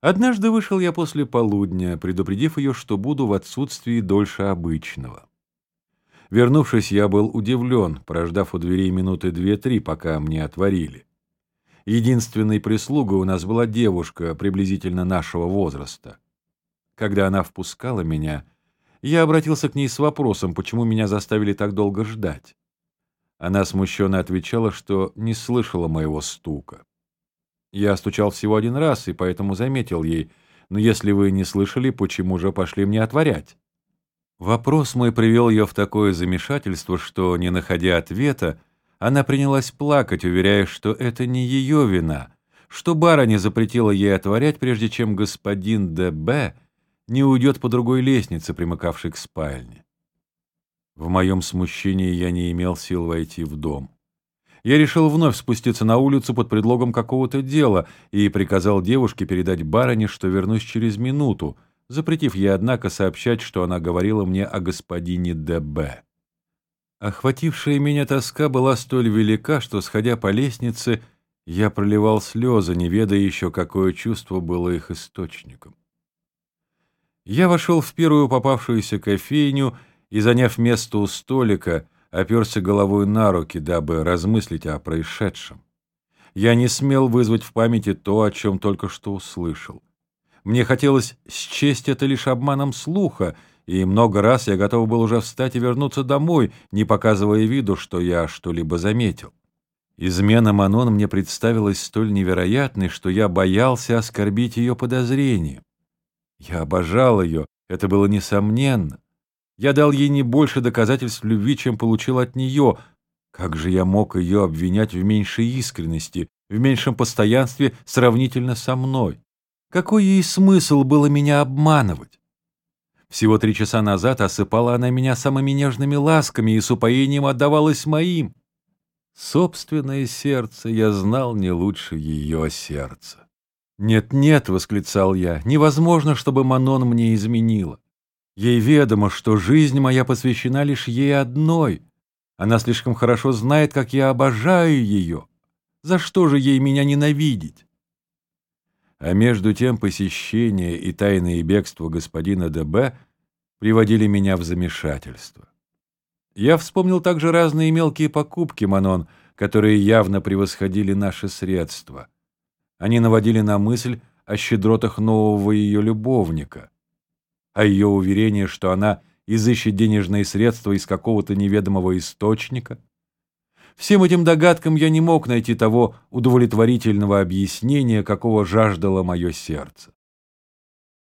Однажды вышел я после полудня, предупредив ее, что буду в отсутствии дольше обычного. Вернувшись, я был удивлен, прождав у дверей минуты две-три, пока мне отворили. Единственной прислугой у нас была девушка приблизительно нашего возраста. Когда она впускала меня, я обратился к ней с вопросом, почему меня заставили так долго ждать. Она смущенно отвечала, что не слышала моего стука. Я стучал всего один раз, и поэтому заметил ей, «Но если вы не слышали, почему же пошли мне отворять?» Вопрос мой привел ее в такое замешательство, что, не находя ответа, она принялась плакать, уверяя, что это не ее вина, что барыня запретила ей отворять, прежде чем господин Д.Б. не уйдет по другой лестнице, примыкавшей к спальне. В моем смущении я не имел сил войти в дом я решил вновь спуститься на улицу под предлогом какого-то дела и приказал девушке передать барыне, что вернусь через минуту, запретив ей, однако, сообщать, что она говорила мне о господине Д.Б. Охватившая меня тоска была столь велика, что, сходя по лестнице, я проливал слезы, не ведая еще, какое чувство было их источником. Я вошел в первую попавшуюся кофейню и, заняв место у столика, оперся головой на руки, дабы размыслить о происшедшем. Я не смел вызвать в памяти то, о чем только что услышал. Мне хотелось счесть это лишь обманом слуха, и много раз я готов был уже встать и вернуться домой, не показывая виду, что я что-либо заметил. Измена Манон мне представилась столь невероятной, что я боялся оскорбить ее подозрением. Я обожал ее, это было несомненно. Я дал ей не больше доказательств любви, чем получил от нее. Как же я мог ее обвинять в меньшей искренности, в меньшем постоянстве сравнительно со мной? Какой ей смысл было меня обманывать? Всего три часа назад осыпала она меня самыми нежными ласками и с упоением отдавалась моим. Собственное сердце я знал не лучше ее сердца. «Нет-нет», — восклицал я, — «невозможно, чтобы Манон мне изменила. Ей ведомо, что жизнь моя посвящена лишь ей одной. Она слишком хорошо знает, как я обожаю ее. За что же ей меня ненавидеть? А между тем посещение и тайное бегство господина ДБ приводили меня в замешательство. Я вспомнил также разные мелкие покупки Манон, которые явно превосходили наши средства. Они наводили на мысль о щедротах нового ее любовника а ее уверение, что она изыщет денежные средства из какого-то неведомого источника. Всем этим догадкам я не мог найти того удовлетворительного объяснения, какого жаждало мое сердце.